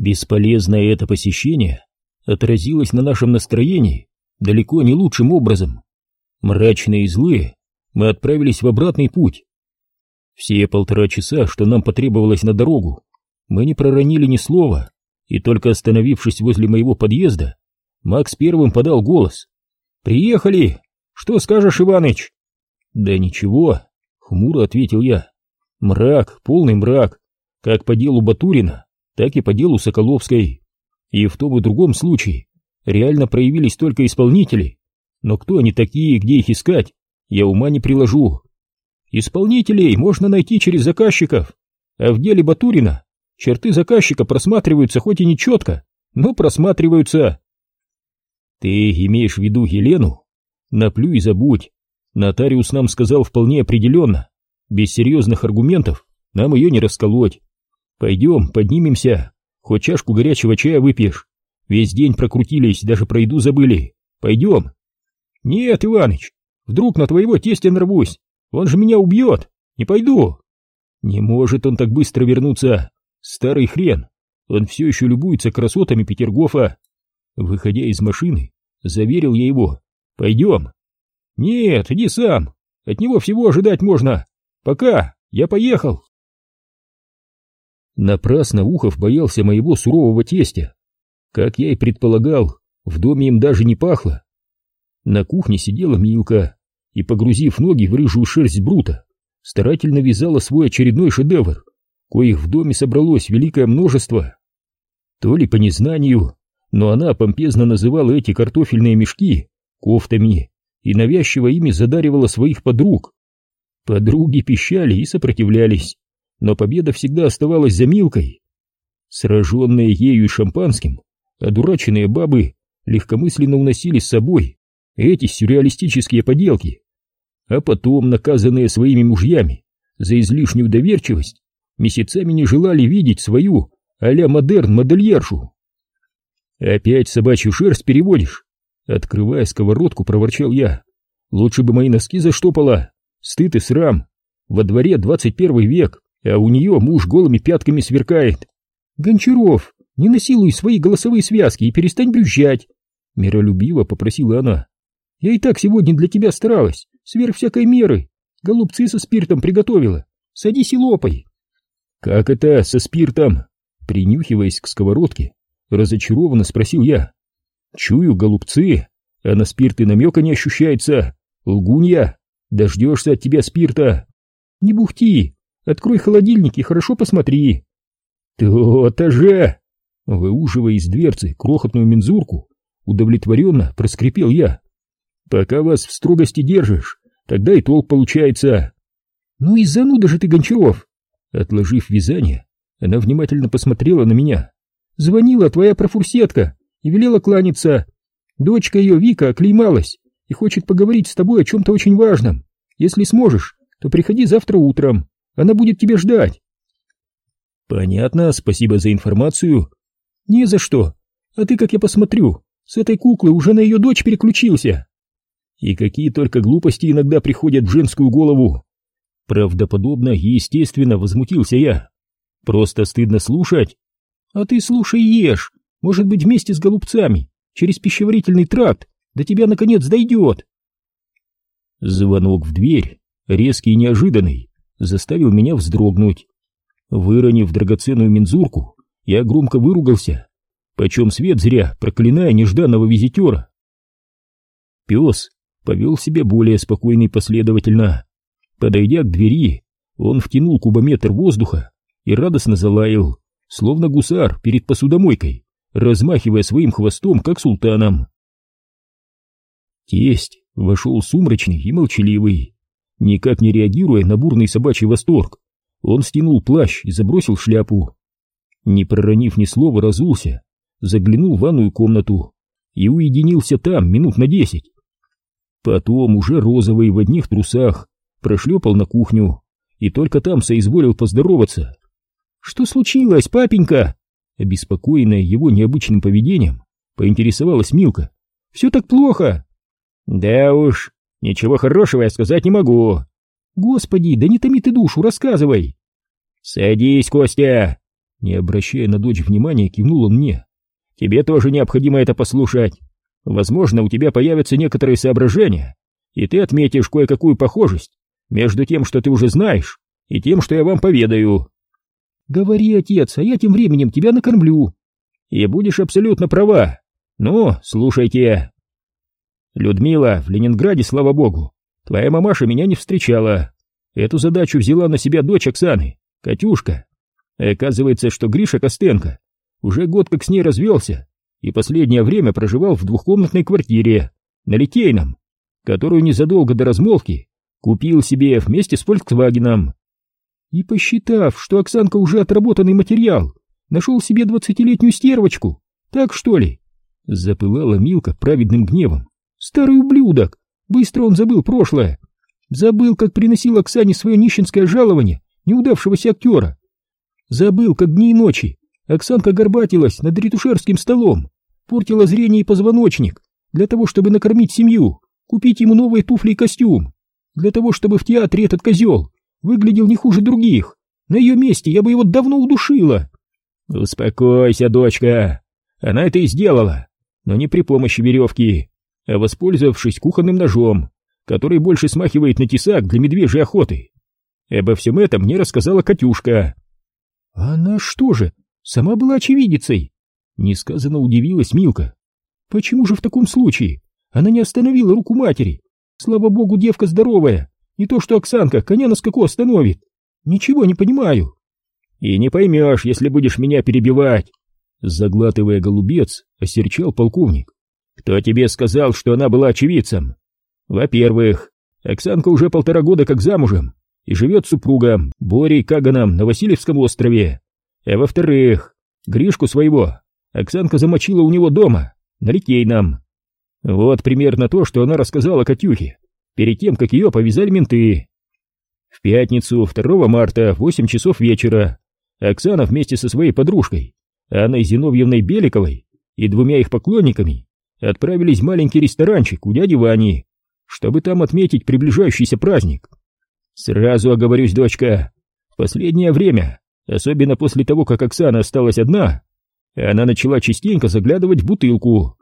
Бесполезное это посещение отразилось на нашем настроении далеко не лучшим образом. Мрачные и злые, мы отправились в обратный путь. Все полтора часа, что нам потребовалось на дорогу, мы не проронили ни слова, и только остановившись возле моего подъезда, Макс первым подал голос. «Приехали! Что скажешь, Иваныч?» «Да ничего», — хмуро ответил я. «Мрак, полный мрак, как по делу Батурина, так и по делу Соколовской. И в том и другом случае реально проявились только исполнители. Но кто они такие, где их искать, я ума не приложу. Исполнителей можно найти через заказчиков, а в деле Батурина черты заказчика просматриваются хоть и не четко, но просматриваются. Ты имеешь в виду Елену? Наплюй и забудь. Нотариус нам сказал вполне определенно. Без серьезных аргументов нам ее не расколоть. Пойдем, поднимемся, хоть чашку горячего чая выпьешь. Весь день прокрутились, даже про еду забыли. Пойдем. Нет, Иваныч, вдруг на твоего тестя нарвусь. Он же меня убьет. Не пойду. Не может он так быстро вернуться. Старый хрен. Он все еще любуется красотами Петергофа. Выходя из машины, заверил я его. Пойдем. Нет, иди сам. От него всего ожидать можно. Пока, я поехал. Напрасно Ухов боялся моего сурового тестя. Как я и предполагал, в доме им даже не пахло. На кухне сидела Милка и, погрузив ноги в рыжую шерсть Брута, старательно вязала свой очередной шедевр, коих в доме собралось великое множество. То ли по незнанию, но она помпезно называла эти картофельные мешки кофтами и навязчиво ими задаривала своих подруг. Подруги пищали и сопротивлялись, но победа всегда оставалась за Милкой. Сраженные ею и шампанским, одураченные бабы легкомысленно уносили с собой эти сюрреалистические поделки, а потом, наказанные своими мужьями за излишнюю доверчивость, месяцами не желали видеть свою а-ля модерн-модельершу. «Опять собачью шерсть переводишь?» Открывая сковородку, проворчал я. «Лучше бы мои носки заштопала. Стыд и срам. Во дворе двадцать первый век, а у нее муж голыми пятками сверкает. Гончаров, не насилуй свои голосовые связки и перестань брюзжать!» Миролюбиво попросила она. «Я и так сегодня для тебя старалась, сверх всякой меры. Голубцы со спиртом приготовила. Садись и лопай!» «Как это со спиртом?» Принюхиваясь к сковородке, разочарованно спросил я. «Чую голубцы, а на спирт и намека не ощущается. Лгунья, дождешься от тебя спирта!» «Не бухти! Открой холодильник и хорошо посмотри!» «То-то же!» Выуживая из дверцы крохотную мензурку, удовлетворенно проскрипел я. «Пока вас в строгости держишь, тогда и толк получается!» «Ну и зануда же ты, Гончаров!» Отложив вязание, она внимательно посмотрела на меня. «Звонила твоя профурсетка и велела кланяться. Дочка ее Вика оклеймалась и хочет поговорить с тобой о чем-то очень важном. Если сможешь, то приходи завтра утром. Она будет тебя ждать. Понятно, спасибо за информацию. Не за что. А ты, как я посмотрю, с этой куклы уже на ее дочь переключился. И какие только глупости иногда приходят в женскую голову. Правдоподобно и естественно возмутился я. Просто стыдно слушать. А ты слушай и ешь. Может быть, вместе с голубцами, через пищеварительный тракт, до тебя наконец дойдет. Звонок в дверь, резкий и неожиданный, заставил меня вздрогнуть. Выронив драгоценную мензурку, я громко выругался, почем свет зря, проклиная нежданного визитера. Пес повел себя более спокойно и последовательно. Подойдя к двери, он втянул кубометр воздуха и радостно залаял, словно гусар перед посудомойкой, размахивая своим хвостом, как султаном. Тесть вошел сумрачный и молчаливый, никак не реагируя на бурный собачий восторг. Он стянул плащ и забросил шляпу. Не проронив ни слова, разулся, заглянул в ванную комнату и уединился там минут на десять. Потом, уже розовый в одних трусах, прошлепал на кухню и только там соизволил поздороваться. «Что случилось, папенька?» Обеспокоенная его необычным поведением, поинтересовалась Милка. «Все так плохо!» «Да уж, ничего хорошего я сказать не могу!» «Господи, да не томи ты душу, рассказывай!» «Садись, Костя!» Не обращая на дочь внимания, кивнул он мне. «Тебе тоже необходимо это послушать. Возможно, у тебя появятся некоторые соображения, и ты отметишь кое-какую похожесть между тем, что ты уже знаешь, и тем, что я вам поведаю. Говори, отец, а я тем временем тебя накормлю. И будешь абсолютно права. Ну, слушайте. Людмила, в Ленинграде, слава богу, твоя мамаша меня не встречала. Эту задачу взяла на себя дочь Оксаны, Катюшка. Оказывается, что Гриша Костенко уже год как с ней развелся и последнее время проживал в двухкомнатной квартире на Литейном, которую незадолго до размолвки купил себе вместе с Фольксвагеном. И посчитав, что Оксанка уже отработанный материал, нашел себе двадцатилетнюю стервочку, так что ли? Запылала Милка праведным гневом. Старый ублюдок! Быстро он забыл прошлое. Забыл, как приносил Оксане свое нищенское жалование неудавшегося актера. Забыл, как дни и ночи Оксанка горбатилась над ретушерским столом, портила зрение и позвоночник для того, чтобы накормить семью, купить ему новые туфли и костюм, для того, чтобы в театре этот козел выглядел не хуже других. На ее месте я бы его давно удушила. Успокойся, дочка. Она это и сделала, но не при помощи веревки, а воспользовавшись кухонным ножом, который больше смахивает на тесак для медвежьей охоты. Обо всем этом мне рассказала Катюшка. Она что же, сама была очевидицей? Несказанно удивилась Милка. Почему же в таком случае она не остановила руку матери? Слава богу, девка здоровая, не то что Оксанка коня на скаку остановит. Ничего не понимаю. И не поймешь, если будешь меня перебивать. Заглатывая голубец, осерчал полковник. Кто тебе сказал, что она была очевидцем? Во-первых, Оксанка уже полтора года как замужем и живет с супругом Борей Каганом на Васильевском острове. А во-вторых, Гришку своего Оксанка замочила у него дома, на Литейном. Вот примерно то, что она рассказала Катюхе перед тем, как ее повязали менты. В пятницу, 2 марта, в 8 часов вечера, Оксана вместе со своей подружкой, Анной Зиновьевной Беликовой и двумя их поклонниками отправились в маленький ресторанчик у дяди Вани, чтобы там отметить приближающийся праздник. Сразу оговорюсь, дочка, последнее время, особенно после того, как Оксана осталась одна, она начала частенько заглядывать в бутылку.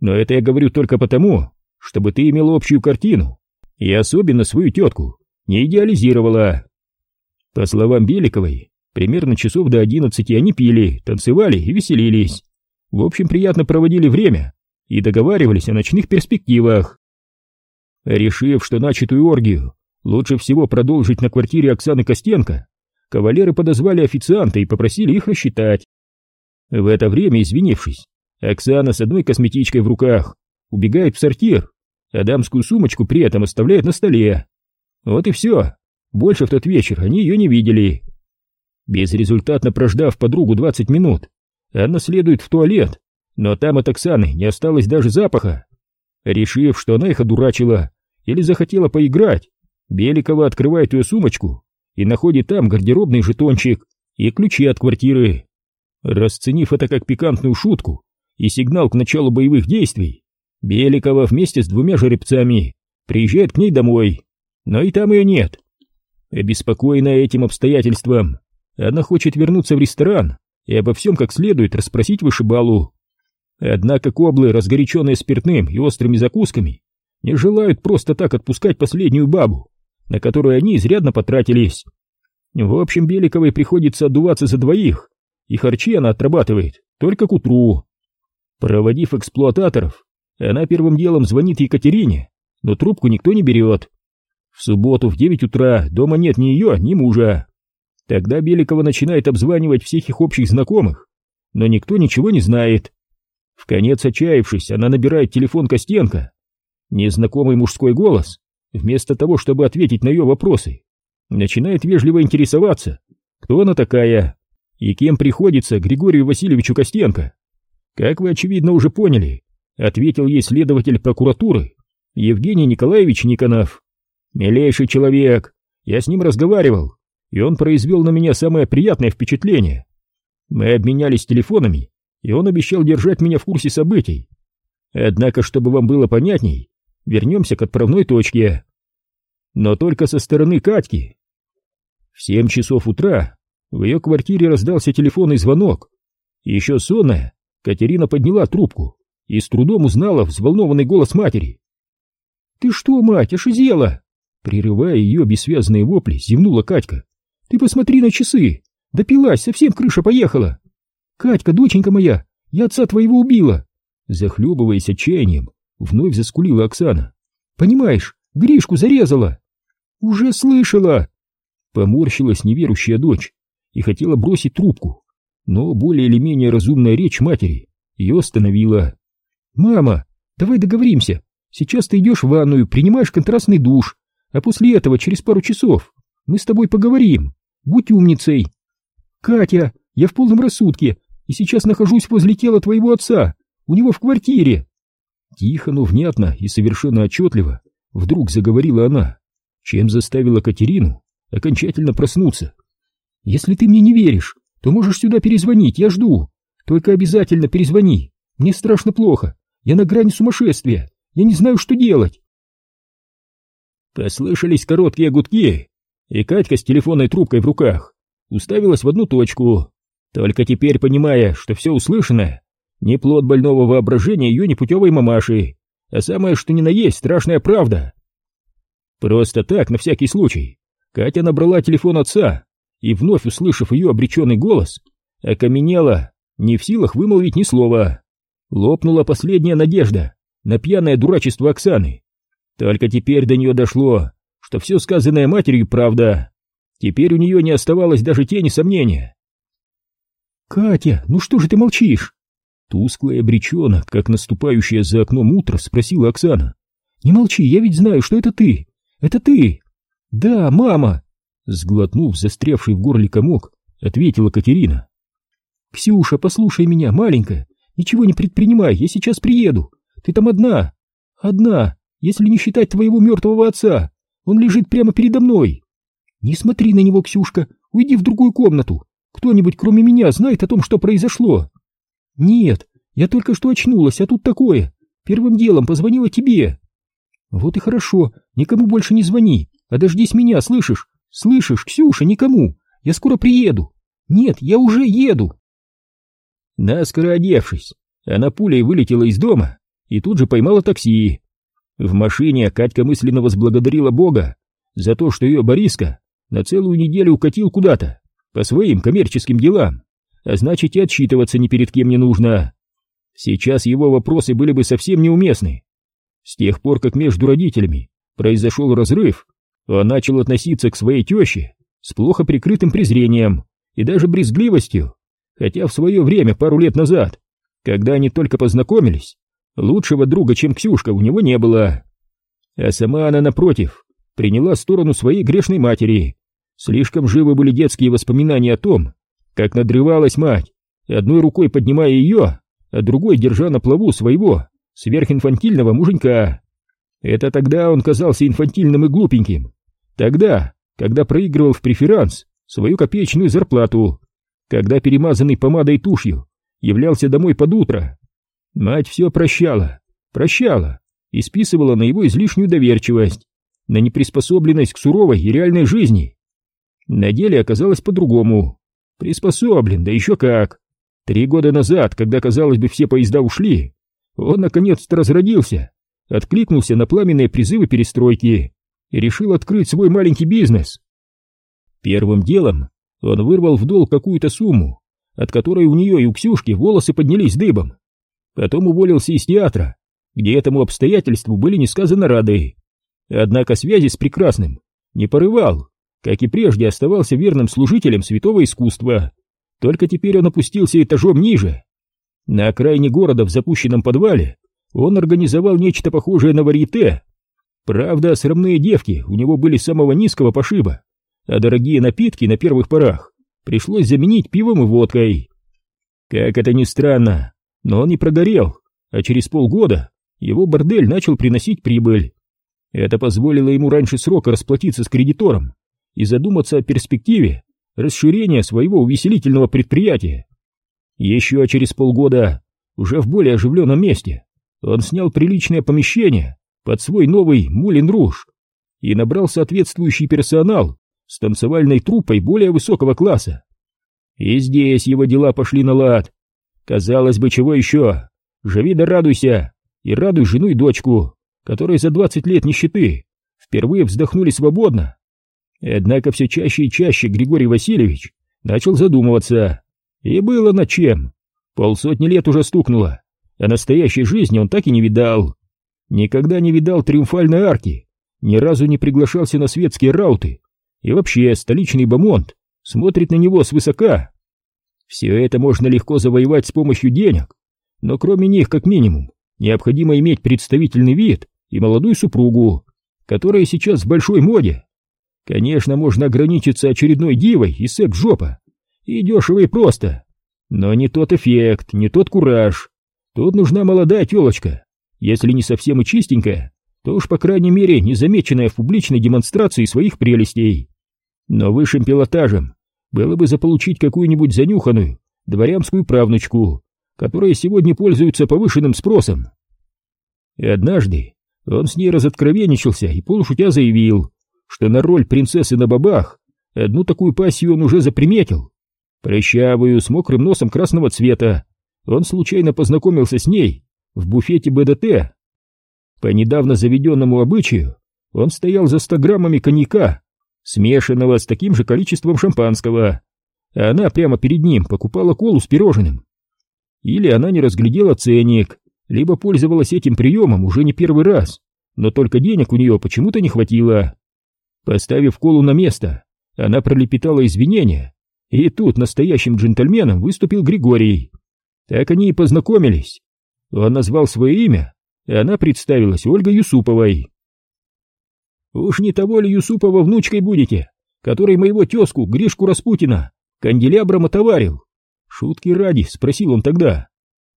Но это я говорю только потому, чтобы ты имела общую картину и особенно свою тетку не идеализировала. По словам Беликовой, примерно часов до одиннадцати они пили, танцевали и веселились. В общем, приятно проводили время и договаривались о ночных перспективах. Решив, что начатую оргию лучше всего продолжить на квартире Оксаны Костенко, кавалеры подозвали официанта и попросили их рассчитать. В это время, извинившись, Оксана с одной косметичкой в руках убегает в сортир, а дамскую сумочку при этом оставляет на столе. Вот и все. Больше в тот вечер они ее не видели. Безрезультатно прождав подругу 20 минут, она следует в туалет, но там от Оксаны не осталось даже запаха. Решив, что она их одурачила или захотела поиграть, Беликова открывает ее сумочку и находит там гардеробный жетончик и ключи от квартиры. Расценив это как пикантную шутку и сигнал к началу боевых действий, Беликова вместе с двумя жеребцами приезжает к ней домой, но и там ее нет. Обеспокоенная этим обстоятельством, она хочет вернуться в ресторан и обо всем как следует расспросить вышибалу. Однако коблы, разгоряченные спиртным и острыми закусками, не желают просто так отпускать последнюю бабу, на которую они изрядно потратились. В общем, Беликовой приходится отдуваться за двоих, и харчи она отрабатывает только к утру. Проводив эксплуататоров, она первым делом звонит Екатерине, но трубку никто не берет. В субботу в девять утра дома нет ни ее, ни мужа. Тогда Беликова начинает обзванивать всех их общих знакомых, но никто ничего не знает. В конец отчаявшись, она набирает телефон Костенко. Незнакомый мужской голос, вместо того, чтобы ответить на ее вопросы, начинает вежливо интересоваться, кто она такая и кем приходится Григорию Васильевичу Костенко. Как вы, очевидно, уже поняли, ответил ей следователь прокуратуры Евгений Николаевич Никонов. Милейший человек, я с ним разговаривал, и он произвел на меня самое приятное впечатление. Мы обменялись телефонами, и он обещал держать меня в курсе событий. Однако, чтобы вам было понятней, вернемся к отправной точке. Но только со стороны Катьки. В семь часов утра В ее квартире раздался телефонный звонок. Еще сонная, Катерина подняла трубку и с трудом узнала взволнованный голос матери. «Ты что, мать, ошизела?» Прерывая ее бессвязные вопли, зевнула Катька. «Ты посмотри на часы! Допилась, совсем крыша поехала!» «Катька, доченька моя, я отца твоего убила!» Захлебываясь отчаянием, вновь заскулила Оксана. «Понимаешь, Гришку зарезала!» «Уже слышала!» Поморщилась неверующая дочь и хотела бросить трубку, но более или менее разумная речь матери ее остановила. «Мама, давай договоримся. Сейчас ты идешь в ванную, принимаешь контрастный душ, а после этого, через пару часов, мы с тобой поговорим. Будь умницей. Катя, я в полном рассудке и сейчас нахожусь возле тела твоего отца, у него в квартире. Тихо, но внятно и совершенно отчетливо вдруг заговорила она, чем заставила Катерину окончательно проснуться. Если ты мне не веришь, то можешь сюда перезвонить, я жду. Только обязательно перезвони. Мне страшно плохо. Я на грани сумасшествия. Я не знаю, что делать. Послышались короткие гудки, и Катька с телефонной трубкой в руках уставилась в одну точку, только теперь понимая, что все услышанное не плод больного воображения ее непутевой мамаши, а самое что ни на есть страшная правда. Просто так, на всякий случай, Катя набрала телефон отца и, вновь услышав ее обреченный голос, окаменела, не в силах вымолвить ни слова. Лопнула последняя надежда на пьяное дурачество Оксаны. Только теперь до нее дошло, что все сказанное матерью правда. Теперь у нее не оставалось даже тени сомнения. «Катя, ну что же ты молчишь?» Тускло и обреченно, как наступающее за окном утро, спросила Оксана. «Не молчи, я ведь знаю, что это ты! Это ты!» «Да, мама!» Сглотнув застрявший в горле комок, ответила Катерина. «Ксюша, послушай меня, маленькая, ничего не предпринимай, я сейчас приеду. Ты там одна. Одна, если не считать твоего мертвого отца. Он лежит прямо передо мной. Не смотри на него, Ксюшка, уйди в другую комнату. Кто-нибудь, кроме меня, знает о том, что произошло?» «Нет, я только что очнулась, а тут такое. Первым делом позвонила тебе». «Вот и хорошо, никому больше не звони, а дождись меня, слышишь? Слышишь, Ксюша, никому. Я скоро приеду. Нет, я уже еду». Наскоро одевшись, она пулей вылетела из дома и тут же поймала такси. В машине Катька мысленно возблагодарила Бога за то, что ее Бориска на целую неделю укатил куда-то по своим коммерческим делам, а значит и отчитываться ни перед кем не нужно. Сейчас его вопросы были бы совсем неуместны. С тех пор, как между родителями произошел разрыв, он начал относиться к своей теще с плохо прикрытым презрением и даже брезгливостью, хотя в свое время, пару лет назад, когда они только познакомились, лучшего друга, чем Ксюшка, у него не было. А сама она, напротив, приняла сторону своей грешной матери. Слишком живы были детские воспоминания о том, как надрывалась мать, одной рукой поднимая ее, а другой держа на плаву своего сверхинфантильного муженька. Это тогда он казался инфантильным и глупеньким. Тогда, когда проигрывал в преферанс свою копеечную зарплату, когда перемазанный помадой тушью являлся домой под утро. Мать все прощала, прощала и списывала на его излишнюю доверчивость, на неприспособленность к суровой и реальной жизни. На деле оказалось по-другому. Приспособлен, да еще как. Три года назад, когда, казалось бы, все поезда ушли, он наконец-то разродился, откликнулся на пламенные призывы перестройки и решил открыть свой маленький бизнес. Первым делом он вырвал в долг какую-то сумму, от которой у нее и у Ксюшки волосы поднялись дыбом. Потом уволился из театра, где этому обстоятельству были несказанно рады. Однако связи с прекрасным не порывал, как и прежде оставался верным служителем святого искусства. Только теперь он опустился этажом ниже. На окраине города в запущенном подвале он организовал нечто похожее на варьете. Правда, срамные девки у него были самого низкого пошиба, а дорогие напитки на первых порах пришлось заменить пивом и водкой. Как это ни странно, но он не прогорел, а через полгода его бордель начал приносить прибыль. Это позволило ему раньше срока расплатиться с кредитором и задуматься о перспективе расширения своего увеселительного предприятия. Еще через полгода, уже в более оживленном месте, он снял приличное помещение под свой новый Мулин Руж и набрал соответствующий персонал с танцевальной труппой более высокого класса. И здесь его дела пошли на лад. Казалось бы, чего еще? Живи да радуйся, и радуй жену и дочку, которые за двадцать лет нищеты впервые вздохнули свободно. Однако все чаще и чаще Григорий Васильевич начал задумываться. И было над чем. Полсотни лет уже стукнуло, а настоящей жизни он так и не видал. Никогда не видал триумфальной арки, ни разу не приглашался на светские рауты. И вообще, столичный бомонд смотрит на него свысока. Все это можно легко завоевать с помощью денег, но кроме них, как минимум, необходимо иметь представительный вид и молодую супругу, которая сейчас в большой моде. Конечно, можно ограничиться очередной дивой и секс-жопа, и дешево и просто, но не тот эффект, не тот кураж. Тут нужна молодая телочка, если не совсем и чистенькая, то уж по крайней мере не замеченная в публичной демонстрации своих прелестей. Но высшим пилотажем было бы заполучить какую-нибудь занюханную дворянскую правнучку, которая сегодня пользуется повышенным спросом. И однажды он с ней разоткровенничался и полушутя заявил, что на роль принцессы на бабах одну такую пассию он уже заприметил. Прыщавую, с мокрым носом красного цвета, он случайно познакомился с ней в буфете БДТ. По недавно заведенному обычаю он стоял за 100 граммами коньяка, смешанного с таким же количеством шампанского, а она прямо перед ним покупала колу с пирожным. Или она не разглядела ценник, либо пользовалась этим приемом уже не первый раз, но только денег у нее почему-то не хватило. Поставив колу на место, она пролепетала извинения, и тут настоящим джентльменом выступил Григорий. Так они и познакомились. Он назвал свое имя, и она представилась Ольгой Юсуповой. «Уж не того ли Юсупова внучкой будете, который моего тезку Гришку Распутина канделябром отоварил?» Шутки ради, спросил он тогда.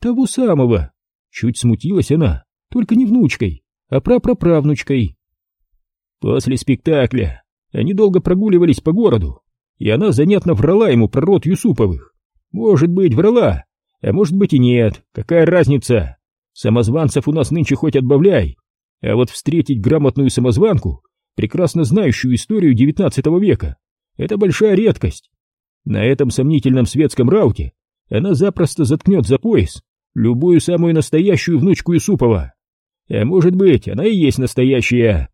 «Того самого!» Чуть смутилась она, только не внучкой, а прапраправнучкой. После спектакля они долго прогуливались по городу, и она занятно врала ему про род Юсуповых. Может быть, врала, а может быть и нет, какая разница? Самозванцев у нас нынче хоть отбавляй, а вот встретить грамотную самозванку, прекрасно знающую историю XIX века, это большая редкость. На этом сомнительном светском рауте она запросто заткнет за пояс любую самую настоящую внучку Юсупова. А может быть, она и есть настоящая.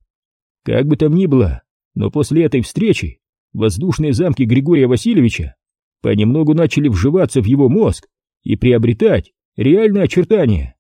Как бы там ни было, но после этой встречи воздушные замки Григория Васильевича понемногу начали вживаться в его мозг и приобретать реальные очертания.